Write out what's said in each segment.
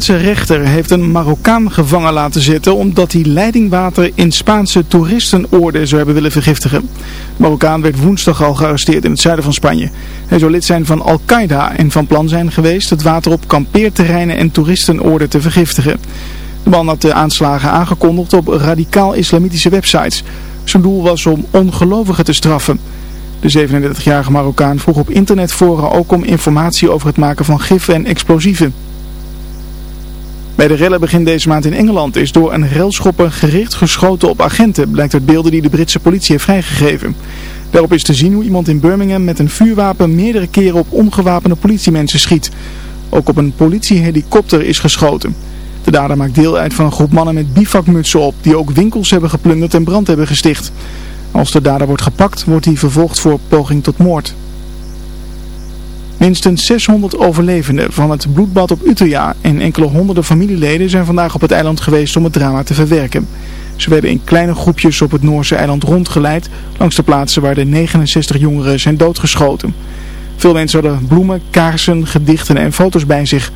De rechter heeft een Marokkaan gevangen laten zitten omdat hij leidingwater in Spaanse toeristenoorden zou hebben willen vergiftigen. De Marokkaan werd woensdag al gearresteerd in het zuiden van Spanje. Hij zou lid zijn van Al-Qaeda en van plan zijn geweest het water op kampeerterreinen en toeristenoorden te vergiftigen. De man had de aanslagen aangekondigd op radicaal-islamitische websites. Zijn doel was om ongelovigen te straffen. De 37-jarige Marokkaan vroeg op internetforen ook om informatie over het maken van giffen en explosieven. Bij de rellen begin deze maand in Engeland is door een relschopper gericht geschoten op agenten, blijkt uit beelden die de Britse politie heeft vrijgegeven. Daarop is te zien hoe iemand in Birmingham met een vuurwapen meerdere keren op ongewapende politiemensen schiet. Ook op een politiehelikopter is geschoten. De dader maakt deel uit van een groep mannen met bivakmutsen op, die ook winkels hebben geplunderd en brand hebben gesticht. Als de dader wordt gepakt, wordt hij vervolgd voor poging tot moord. Minstens 600 overlevenden van het bloedbad op Utøya en enkele honderden familieleden zijn vandaag op het eiland geweest om het drama te verwerken. Ze werden in kleine groepjes op het Noorse eiland rondgeleid langs de plaatsen waar de 69 jongeren zijn doodgeschoten. Veel mensen hadden bloemen, kaarsen, gedichten en foto's bij zich.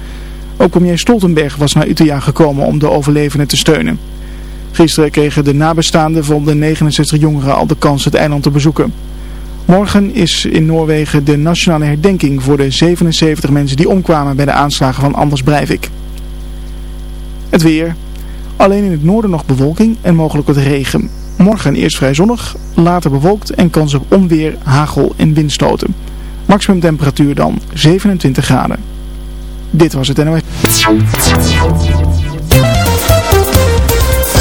Ook premier Stoltenberg was naar Utøya gekomen om de overlevenden te steunen. Gisteren kregen de nabestaanden van de 69 jongeren al de kans het eiland te bezoeken. Morgen is in Noorwegen de nationale herdenking voor de 77 mensen die omkwamen bij de aanslagen van Anders Breivik. Het weer. Alleen in het noorden nog bewolking en mogelijk wat regen. Morgen eerst vrij zonnig, later bewolkt en kans op onweer, hagel en windstoten. Maximum temperatuur dan 27 graden. Dit was het NOS.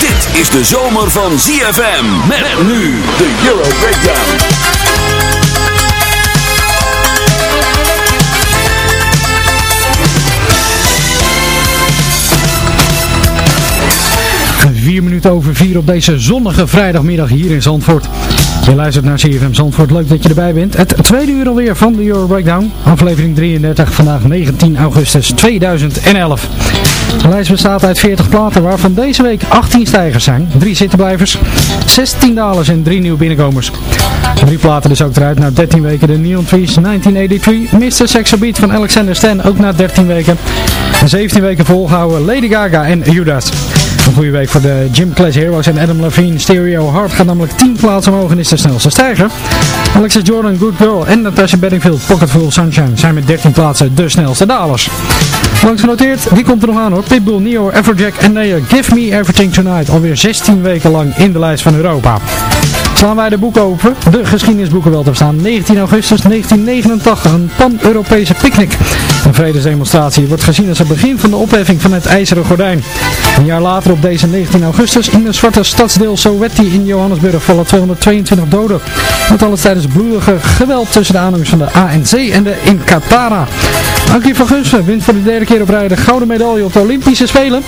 Dit is de zomer van ZFM. Met nu de Euro Breakdown. Vier minuten over vier op deze zonnige vrijdagmiddag hier in Zandvoort. Je luistert naar CFM Zandvoort, leuk dat je erbij bent. Het tweede uur alweer van de Euro Breakdown, aflevering 33, vandaag 19 augustus 2011. De lijst bestaat uit 40 platen, waarvan deze week 18 stijgers zijn, 3 zittenblijvers, 16 dalers en 3 nieuwe binnenkomers. Drie platen dus ook eruit na 13 weken. De Neon Trees 1983, Mr. Sexo Beat van Alexander Stan ook na 13 weken. En 17 weken volgehouden Lady Gaga en Judas. Een goede week voor de Gym Class Heroes en Adam Levine. Stereo Hard gaat namelijk 10 plaatsen omhoog en is de snelste stijger. Alexis Jordan, Good Girl en Natasha Bedingfield, Pocket Full Sunshine zijn met 13 plaatsen de snelste dalers. Langs genoteerd, die komt er nog aan hoor. Pitbull, Neo, Everjack en Neo, Give Me Everything Tonight. Alweer 16 weken lang in de lijst van Europa. Slaan wij de boeken open, de geschiedenisboeken wel te staan. 19 augustus 1989, een pan-Europese picknick. Een vredesdemonstratie wordt gezien als het begin van de opheffing van het ijzeren gordijn. Een jaar later op deze 19 augustus in de zwarte stadsdeel Soweto in Johannesburg vallen 222 doden. Dat alles tijdens bloedige geweld tussen de aanhangers van de ANC en de Inkatara. Ankie van Gunsven wint voor de derde keer op rij de gouden medaille op de Olympische Spelen.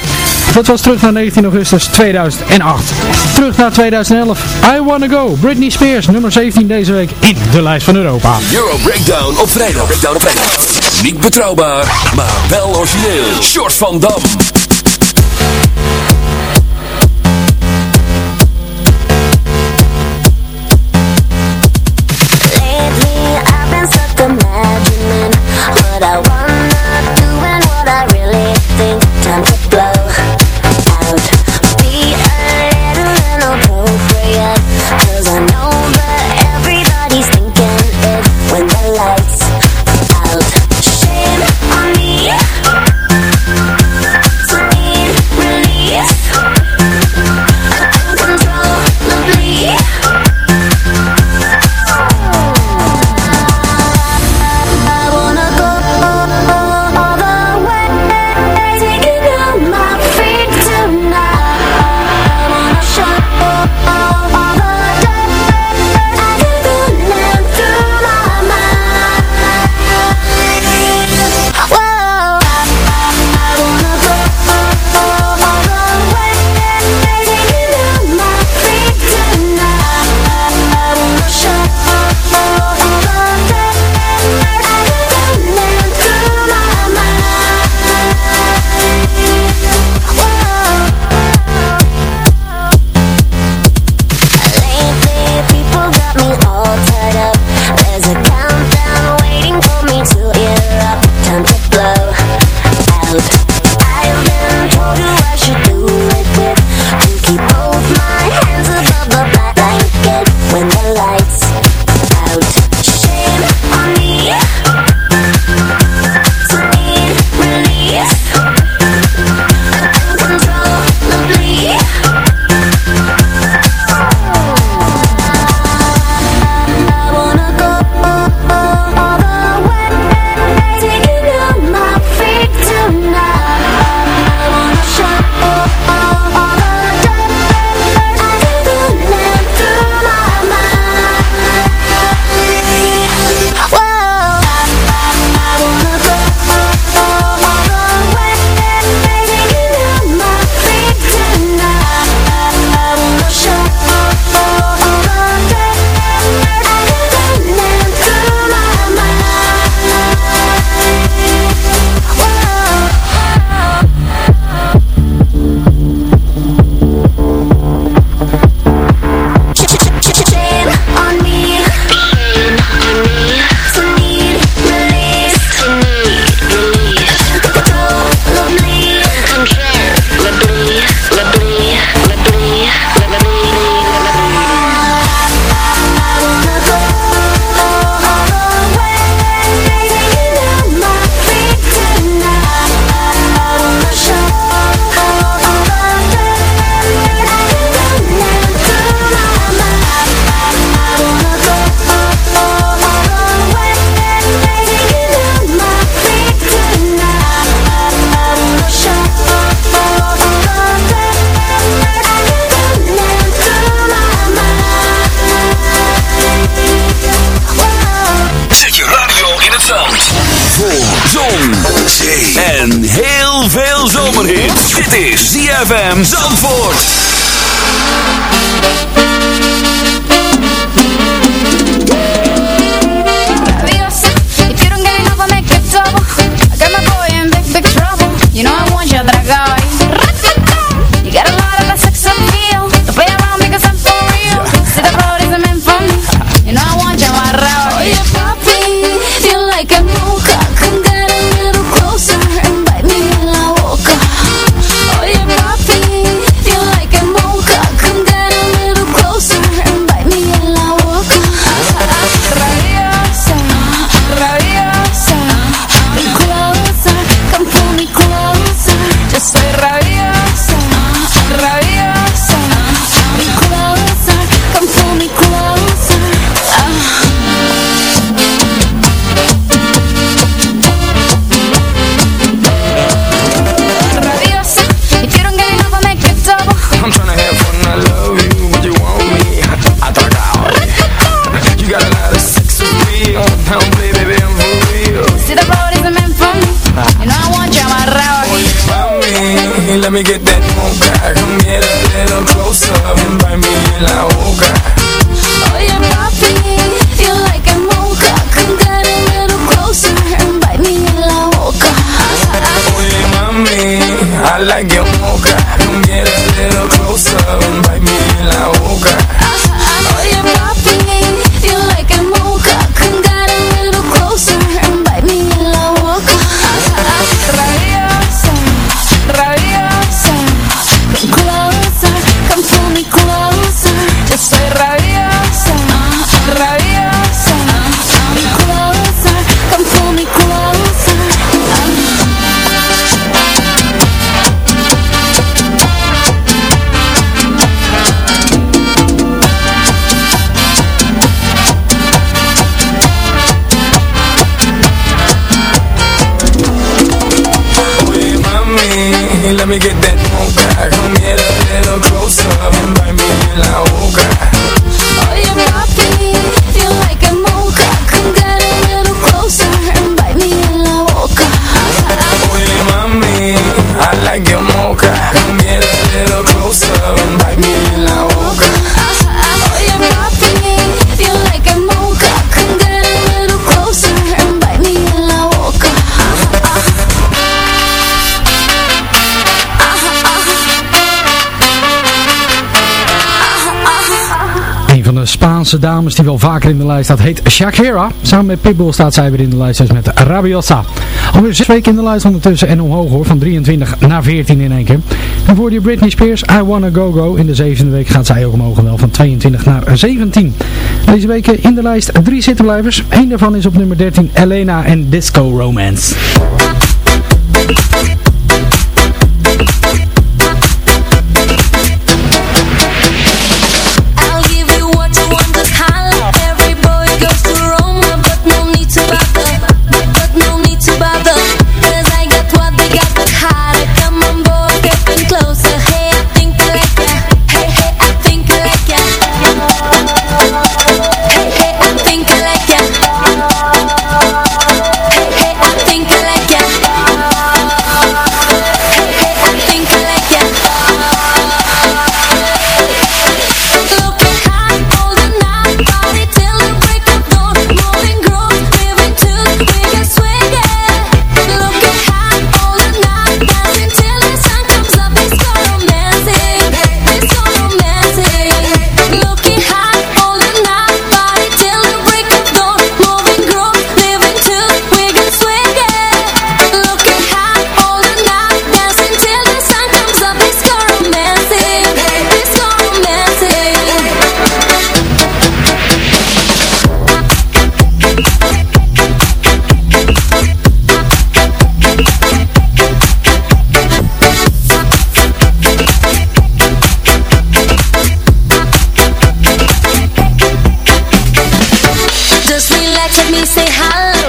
Dat was terug naar 19 augustus 2008. Terug naar 2011. I Wanna Go. Britney Spears, nummer 17 deze week in de lijst van Europa. Euro Breakdown op vrijdag. Breakdown op vrijdag. Niet betrouwbaar, maar wel origineel. Short van Dam. get van de Spaanse dames die wel vaker in de lijst staat, heet Shakira. Samen met Pitbull staat zij weer in de lijst, dus met Rabiosa. Alweer zes weken in de lijst ondertussen en omhoog hoor, van 23 naar 14 in één keer. En voor die Britney Spears, I Wanna Go Go. In de zevende week gaat zij ook omhoog wel van 22 naar 17. Deze week in de lijst drie zittenblijvers. Eén daarvan is op nummer 13 Elena en Disco Romance.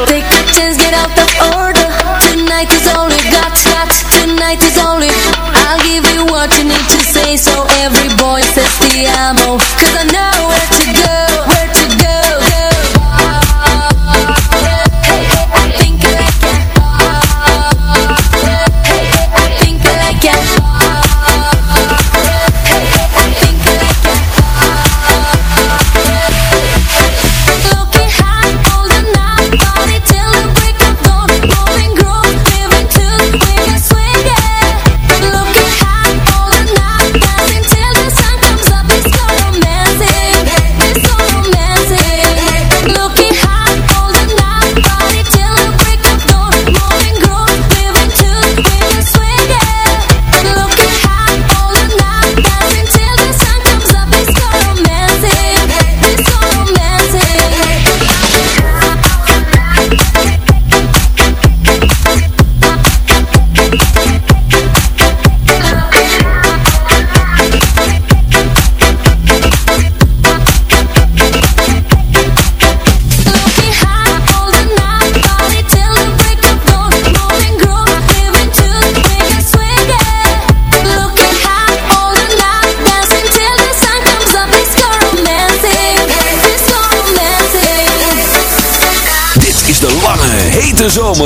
Take a chance, get out the old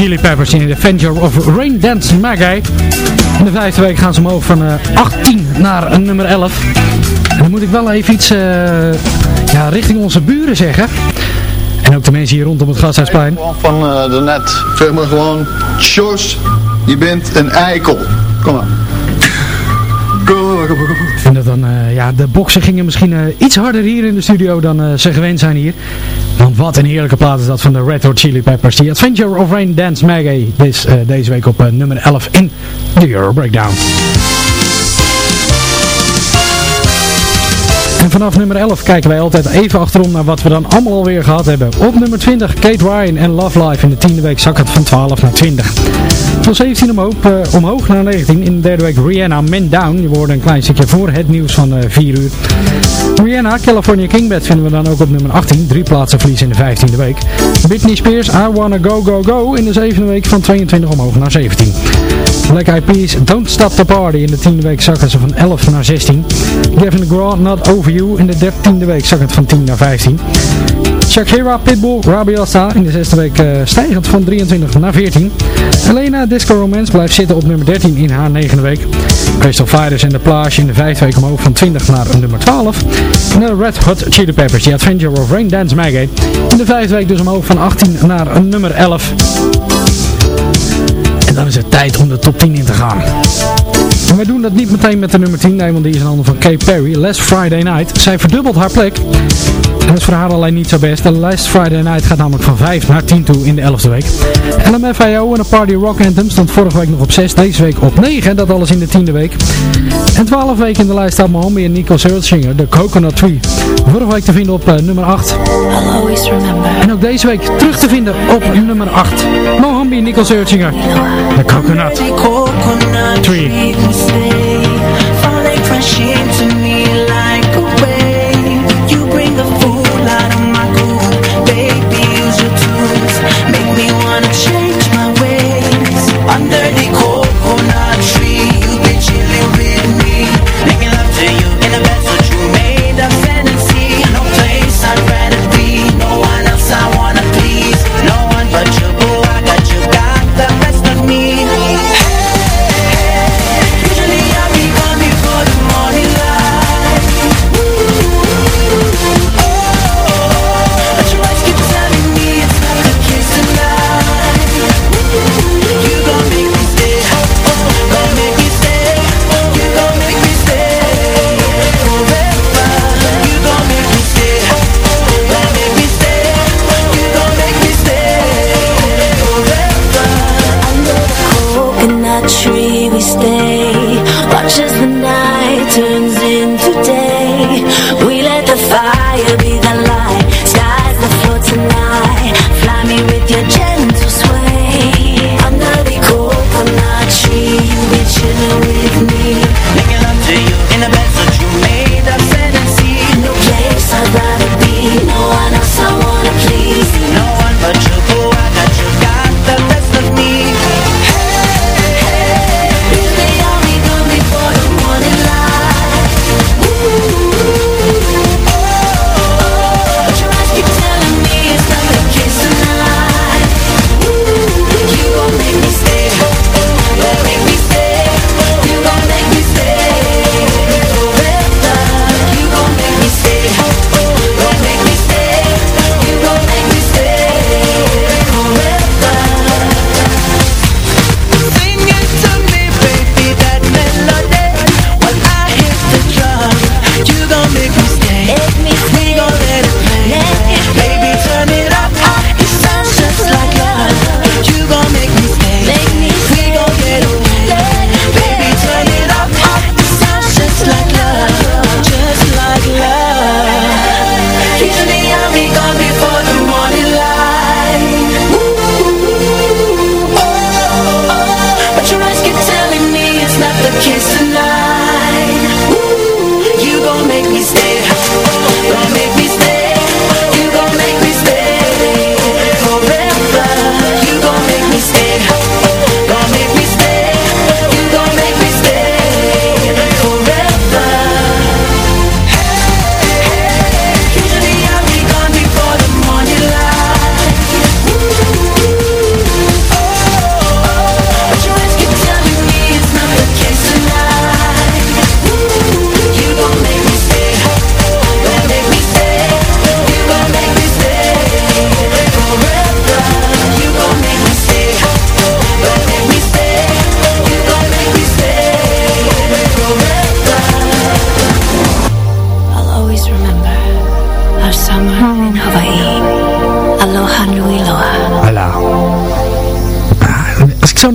Chili Peppers in de Avenger of Rain Dance Maggie. In de vijfde week gaan ze omhoog van eh, 18 naar een nummer 11. En dan moet ik wel even iets eh, ja, richting onze buren zeggen. En ook de mensen hier rondom het Gasthuisplein. Van eh de net. Zeg maar gewoon, Sjors, je bent een eikel. Kom maar. Dan, eh, ja, de boksen gingen misschien eh, iets harder hier in de studio dan eh, ze gewend zijn hier. Want wat een heerlijke plaat is dat van de Red Hot Chili Peppers. The Adventure of Rain Dance Maggie. Eh, deze week op nummer 11 in de Euro Breakdown. En vanaf nummer 11 kijken wij altijd even achterom naar wat we dan allemaal alweer gehad hebben. Op nummer 20 Kate Ryan en Love Life. In de tiende week zak het van 12 naar 20. Van 17 omhoog, eh, omhoog naar 19. In de derde week Rihanna Man Down. Je hoorde een klein stukje voor het nieuws van eh 4 uur. Rihanna, California Kingbed vinden we dan ook op nummer 18. Drie plaatsen verlies in de 15e week. Britney Spears, I Wanna Go Go Go. In de zevende week van 22 omhoog naar 17. Black Eyed Peas, Don't Stop the Party. In de tiende week zakken ze van 11 naar 16. Gavin DeGraw, Not Over You. In de dertiende week zak het van 10 naar 15. Shakira, Pitbull, Rabiosa. In de zesde week uh, stijgend van 23 naar 14. Elena, Disco Romance blijft zitten op nummer 13 in haar negende week. Crystal Fighters en The Plage in de vijfde week omhoog van 20 naar nummer 12. En de Red Hot Chili Peppers, The Adventure of Rain Dance Maggie. In de vijfde week dus omhoog van 18 naar nummer 11. En dan is het tijd om de top 10 in te gaan. Wij doen dat niet meteen met de nummer 10, nee, want die is in handen van Kay Perry. Last Friday Night. Zij verdubbelt haar plek. Dat is voor haar alleen niet zo best. De Last Friday Night gaat namelijk van 5 naar 10 toe in de 11e week. LMFAO en de Party Rock Anthem stond vorige week nog op 6, deze week op 9. Dat alles in de 10e week. En 12 weken in de lijst staat Mohammed en Nico Searchinger, de Coconut Tree. Vorige week te vinden op uh, nummer 8. En ook deze week terug te vinden op nummer 8. Mohammed en Nico Searchinger, de Coconut Tree. Falling fresh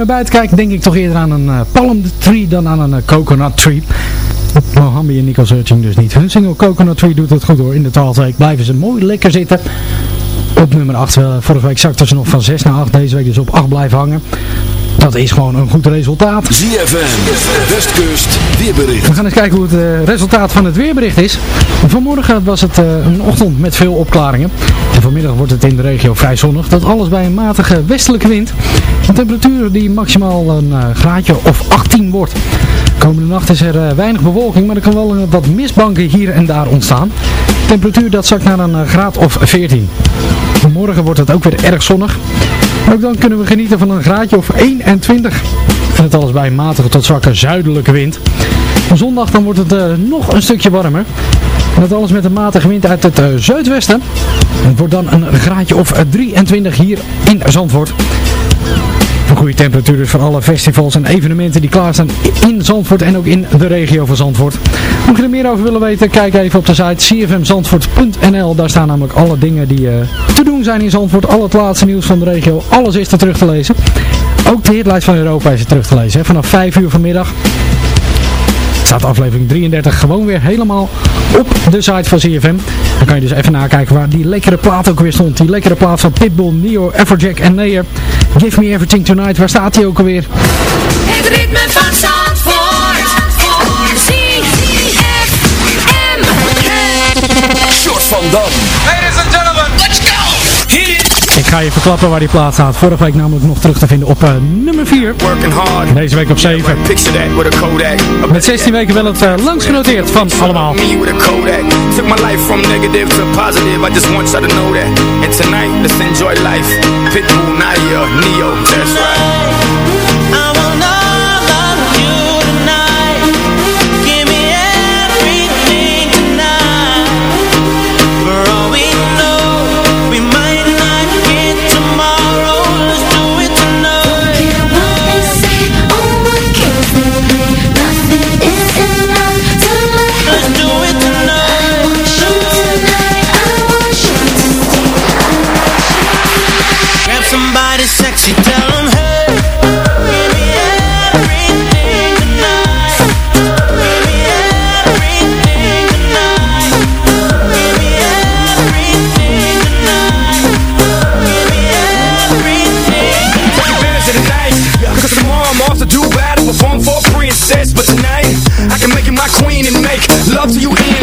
naar buiten kijk, denk ik toch eerder aan een eh, palm tree dan aan een eh, coconut tree. Mohambi en Nico Searching dus niet. Hun single Coconut Tree doet het goed hoor. In de twaalfde blijven ze mooi lekker zitten. Op nummer 8. vorige week zakten ze nog van 6 naar 8. Deze week dus op 8 blijven hangen. Dat is gewoon een goed resultaat. ZFM, Westkust, weerbericht. We gaan eens kijken hoe het eh, resultaat van het weerbericht is. Vanmorgen was het eh, een ochtend met veel opklaringen. En vanmiddag wordt het in de regio vrij zonnig. Dat alles bij een matige westelijke wind. Een temperatuur die maximaal een eh, graadje of 18 wordt. Komende nacht is er weinig bewolking, maar er kan wel wat mistbanken hier en daar ontstaan. De temperatuur dat zakt naar een graad of 14. Morgen wordt het ook weer erg zonnig. Ook dan kunnen we genieten van een graadje of 21. En het alles bij een matige tot zwakke zuidelijke wind. Zondag dan wordt het eh, nog een stukje warmer. En dat alles met een matige wind uit het eh, zuidwesten. Het wordt dan een graadje of eh, 23 hier in Zandvoort. Een goede temperatuur dus voor alle festivals en evenementen die klaarstaan in Zandvoort en ook in de regio van Zandvoort. Mocht je er meer over willen weten, kijk even op de site cfmzandvoort.nl. Daar staan namelijk alle dingen die eh, doen zijn in Zandvoort. Al het laatste nieuws van de regio, alles is er terug te lezen. Ook de hitlijst van Europa is er terug te lezen. Hè. Vanaf 5 uur vanmiddag staat aflevering 33 gewoon weer helemaal op de site van CFM. Dan kan je dus even nakijken waar die lekkere plaat ook weer stond. Die lekkere plaat van Pitbull, Neo, Everjack en Nayer. Give Me Everything Tonight, waar staat die ook alweer? Het ritme van Zandvoort. Short van Dam. Ga je verklappen waar die plaat staat. Vorige week namelijk nog terug te vinden op eh, nummer 4. Deze week op 7. Met 16 weken wel het uh, langst genoteerd van allemaal. me with a Kodak. Took my life from negative to positive. I just want y'all to know that. And tonight, let's enjoy life. Pitbull, Nadia, Neo, that's right.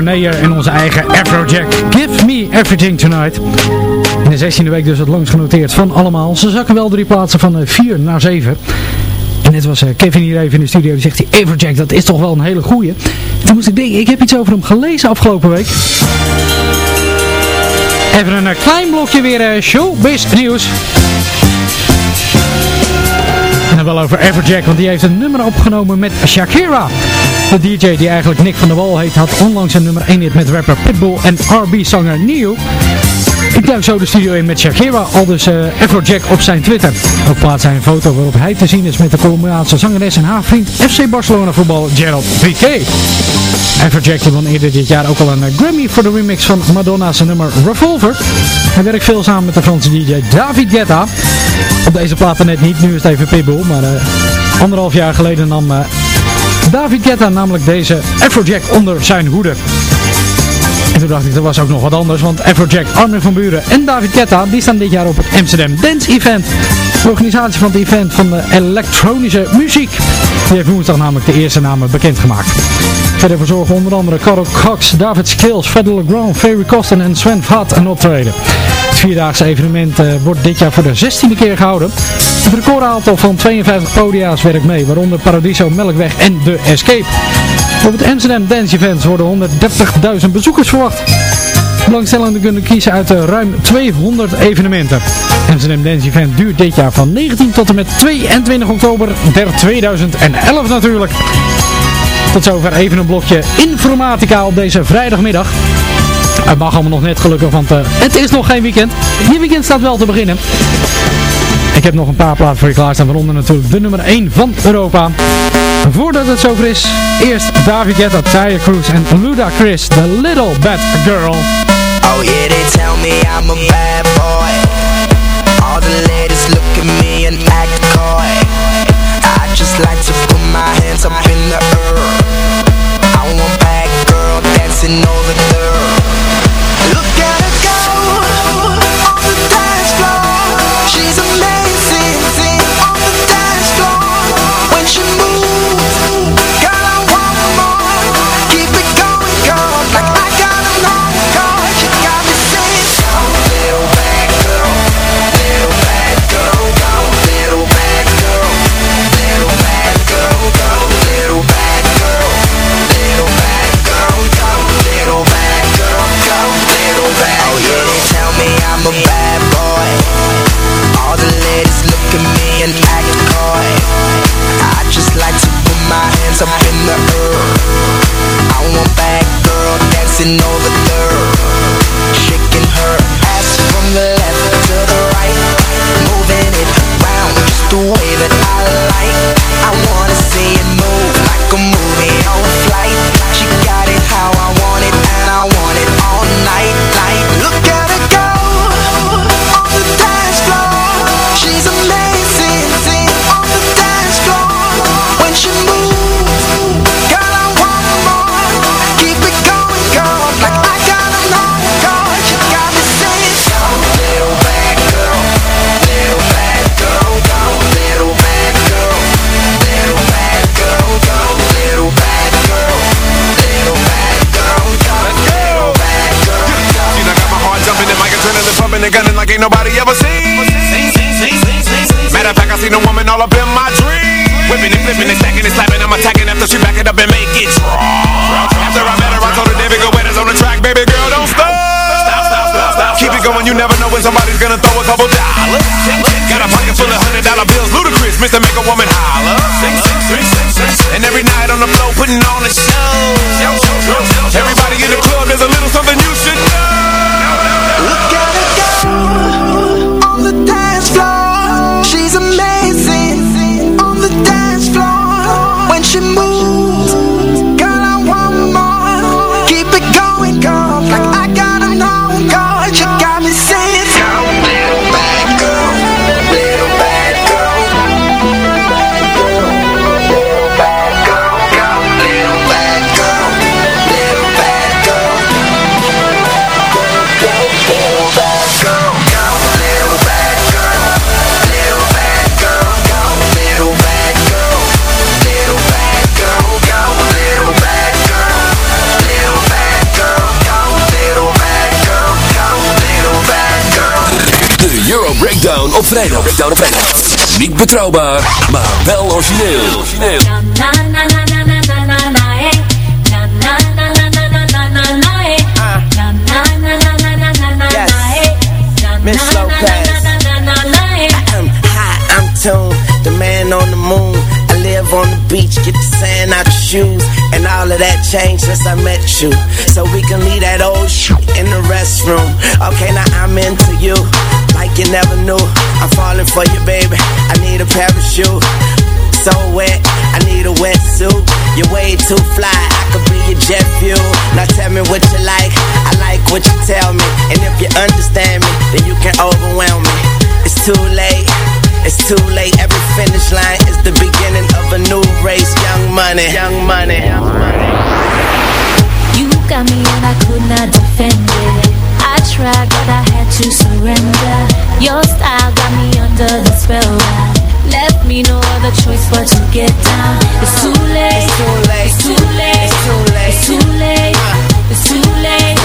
Nayer en onze eigen Afrojack. Give me everything tonight. In de 16e week dus het langst genoteerd van allemaal. Ze zakken wel drie plaatsen van 4 naar 7. En net was eh, Kevin hier even in de studio. Die zegt hij, Afrojack, dat is toch wel een hele goeie. En toen moest ik denken, ik heb iets over hem gelezen afgelopen week. Even een eh, klein blokje weer eh, showbiz nieuws. En dan wel over Everjack, want die heeft een nummer opgenomen met Shakira. De DJ die eigenlijk Nick van der Wal heet, had onlangs een nummer 1 hit met rapper Pitbull en R&B-zanger Neo. Ik duik zo de studio in met Shakira, al dus uh, Afrojack op zijn Twitter. Ook plaatst hij een foto waarop hij te zien is met de Colombiaanse zangeres en haar vriend FC Barcelona voetbal Gerald Piqué. Afrojack won eerder dit jaar ook al een eh, Grammy voor de remix van Madonna's nummer Revolver. Hij werkt veel samen met de Franse DJ David Guetta. Op deze platen net niet, nu is het even Pitbull, maar uh, anderhalf jaar geleden nam uh, David Guetta namelijk deze Afrojack onder zijn hoede. En toen dacht ik, er was ook nog wat anders, want Afrojack, Armin van Buren en David Guetta, die staan dit jaar op het Amsterdam Dance Event. De organisatie van het event van de elektronische muziek. Die heeft woensdag namelijk de eerste namen bekendgemaakt. Verder verzorgen onder andere Carl Cox, David Skills, Federal Legrand, Ferry Kosten en Sven Vaat een optreden. Het vierdaagse evenement uh, wordt dit jaar voor de 16e keer gehouden. Het recordaantal van 52 podia's werkt mee, waaronder Paradiso, Melkweg en The Escape. Op het Amsterdam Dance Event worden 130.000 bezoekers verwacht. Belangstellenden kunnen kiezen uit de ruim 200 evenementen. Amsterdam Dance Event duurt dit jaar van 19 tot en met 22 oktober der 2011 natuurlijk. Tot zover even een blokje informatica op deze vrijdagmiddag. Het mag allemaal nog net gelukkig, want uh, het is nog geen weekend. Je weekend staat wel te beginnen. Ik heb nog een paar plaatsen voor je klaarstaan, waaronder natuurlijk de nummer 1 van Europa. Voordat het zover is, eerst David Guetta, Tyre Cruz en Luda Chris, The Little Bad Girl. Oh yeah, they tell me I'm a bad boy All the ladies look at me and act coy I just like to put my hands up in the air I want bad girl dancing over there ain't nobody ever seen. Matter of fact, I seen a woman all up in my dream. Whipping and flipping and stacking and slapping, I'm attacking after she back it up and make it drop. After I met her, I told her, David, go is on the track, baby girl, don't stop. Keep it going, you never know when somebody's gonna throw a couple dollars. Got a pocket full of hundred dollar bills, ludicrous, Mr. Make a Woman holler. And every night on the floor, putting on a show. Everybody in the club, there's a little something you should know. Vrijdag. Niet betrouwbaar, maar wel origineel. origineel. Miss. I'm the man on the moon. I live on the beach, get the sand out your shoes. And all of that changed since I met you. So we can leave that old shit in the restroom. Okay, now I'm into you, like you never knew. I'm falling for you, baby. I need a parachute. So wet, I need a wetsuit. You're way too fly, I could be your jet fuel. Now tell me what you like, I like what you tell me. And if you understand me, then you can overwhelm me. It's too late, it's too late. Every finish line is the beginning of a new race. Young money, young money, young money. You got me and I could not defend it. Tried, but I had to surrender. Your style got me under the spell. Left me no other choice but to get down. It's too late. It's too late. It's too late. It's too late. It's too late. It's too late.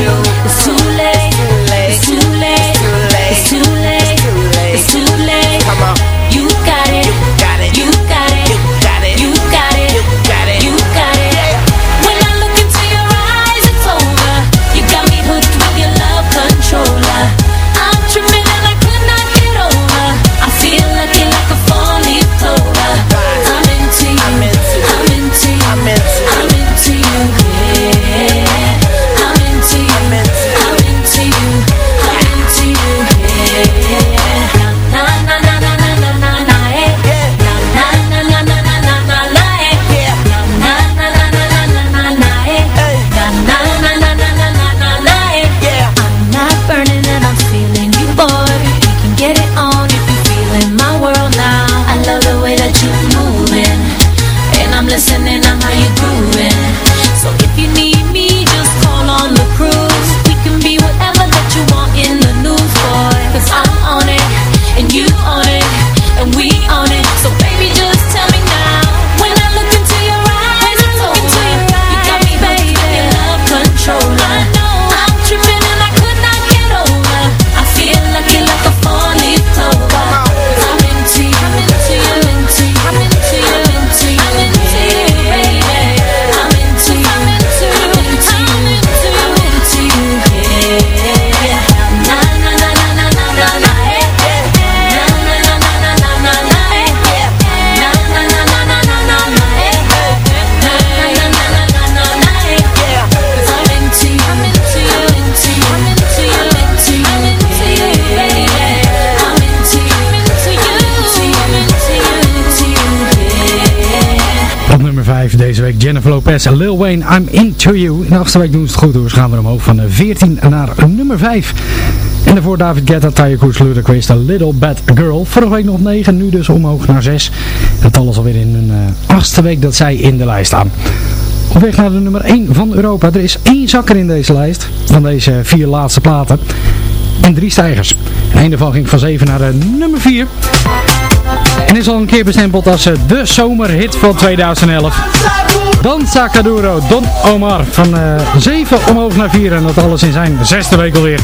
You deze week Jennifer Lopez en Lil Wayne, I'm Into You. In de achtste week doen ze het goed. Ze gaan weer omhoog van eh, 14 naar nummer 5. En daarvoor David Guetta, Taya Cruz, Ludacris, The Little Bad Girl. Vorige week nog 9, nu dus omhoog naar 6. Dat alles alweer in hun eh, achtste week dat zij in de lijst staan. Op weg naar de nummer 1 van Europa. Er is één zakker in deze lijst. Van deze vier laatste platen. En drie stijgers. En een daarvan ging van 7 naar nummer 4. En is al een keer bestempeld als eh, de zomerhit van 2011. Dan Sakaduro, Don Omar. Van eh 7 omhoog naar 4. En dat alles in zijn zesde week alweer.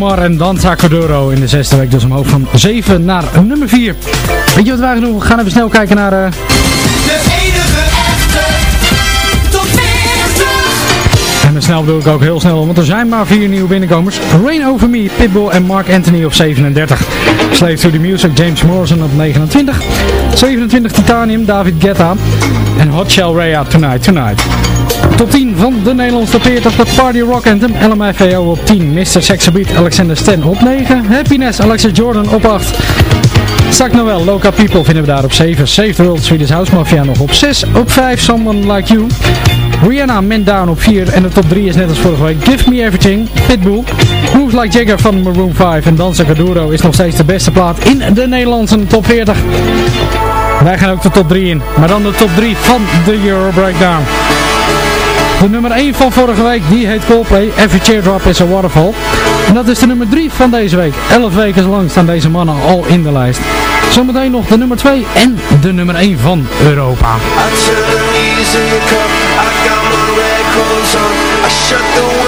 Omar en Danza Corduro in de zesde week dus omhoog van 7 naar nummer 4. Weet je wat wij gaan doen? We gaan even snel kijken naar... eh, De enige echte top 40. En met snel bedoel ik ook heel snel, want er zijn maar vier nieuwe binnenkomers. Rain Over Me, Pitbull en Mark Anthony op 37. Slave to the Music, James Morrison op 29. 27 Titanium, David Guetta. En Hot Shell Rhea, Tonight Tonight. Top 10 van de Nederlandse top 40, de Party Rock Anthem, LMFAO op 10. Mr. Sexy Beat, Alexander Stan op 9. Happiness, Alexa Jordan op 8. Zak Noel, Loca People vinden we daar op 7. Save the World, Swedish House Mafia nog op 6. Op 5, Someone Like You. Rihanna, Man Down op 4. En de top 3 is net als vorige week Give Me Everything, Pitbull. Moves Like Jagger van Maroon 5 en Danza Caduro is nog steeds de beste plaat in de Nederlandse top 40. Wij gaan ook de top 3 in, maar dan de top 3 van de Euro Breakdown. De nummer 1 van vorige week, die heet Coldplay, Every Teardrop is a Waterfall. En dat is de nummer 3 van deze week. 11 weken lang staan deze mannen al in de lijst. Zometeen nog de nummer 2 en de nummer 1 van Europa. I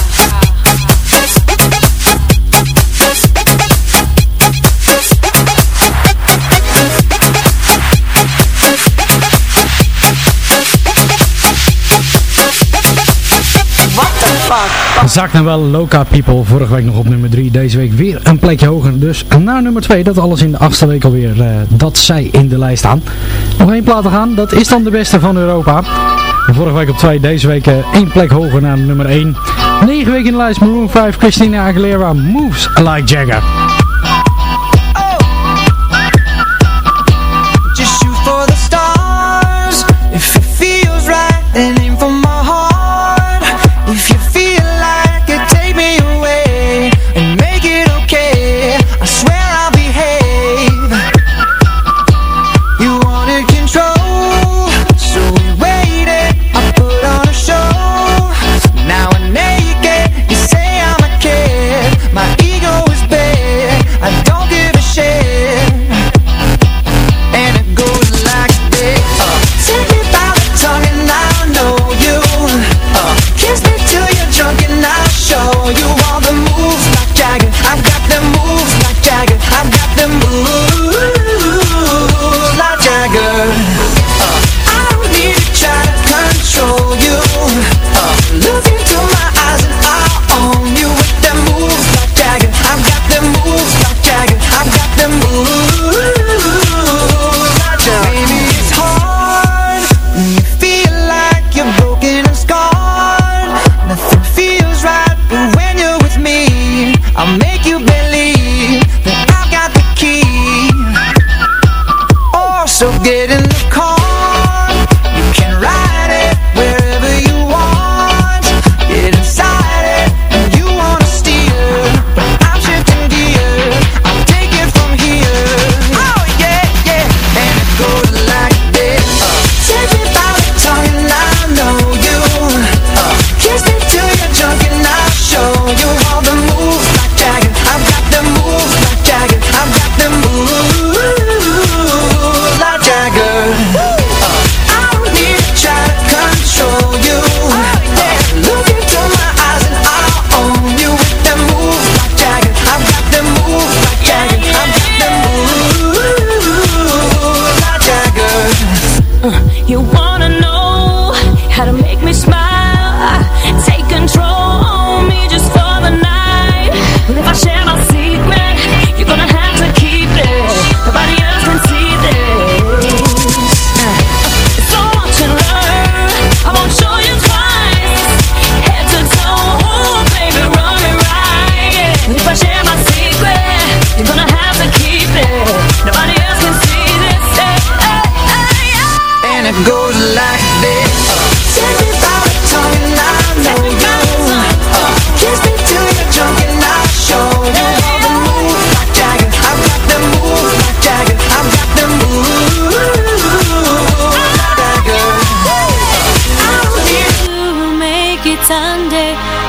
Zakt nou wel Loca People. Vorige week nog op nummer 3. Deze week weer een plekje hoger. Dus naar nummer 2. Dat alles in de achtste week alweer. eh, dat zij in de lijst staan. Nog één plaat te gaan. Dat is dan de beste van Europa. Vorige week op 2. Deze week eh, één plek hoger naar nummer 1. 9 weken in de lijst. Maroon 5. Christina Aguilera. Moves like Jagger.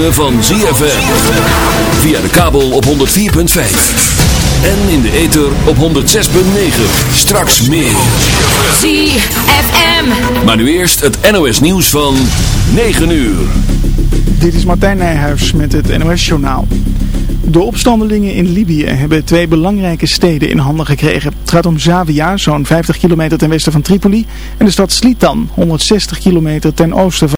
ritme van ZFM. Via de kabel op 104.5. En in de ether op 106.9. Straks meer. ZFM. Maar nu eerst het NOS nieuws van 9 uur. Dit is Martijn Nijhuis met het NOS Journaal. De opstandelingen in Libië hebben twee belangrijke steden in handen gekregen. Het gaat om Zavia, zo'n 50 kilometer ten westen van Tripoli, en de stad Slitan, 160 kilometer ten oosten van